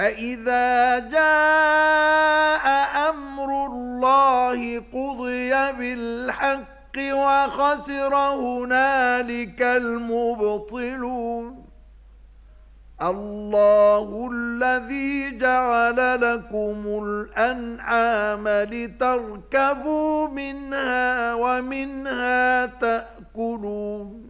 فَإِذَا جَاءَ أَمْرُ اللَّهِ قُضِيَ بِالْحَقِّ وَخَسِرَ هُنَالِكَ الْمُبْطِلُونَ اللَّهُ الَّذِي جَعَلَ لَكُمُ الْأَنْعَامَ لِتَرْكَبُوا مِنْهَا وَمِنْهَا تَأْكُلُونَ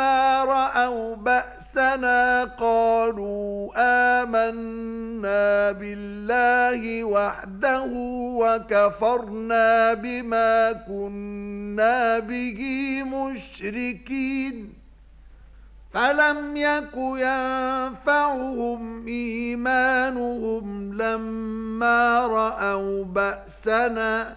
فلما رأوا بأسنا قالوا آمنا بالله وحده وكفرنا بما كنا به مشركين فَلَمْ يَكُ يَنفَعُهُمْ إِيمَانُهُمْ لَمَّا رَأَوْا بَأْسَنَا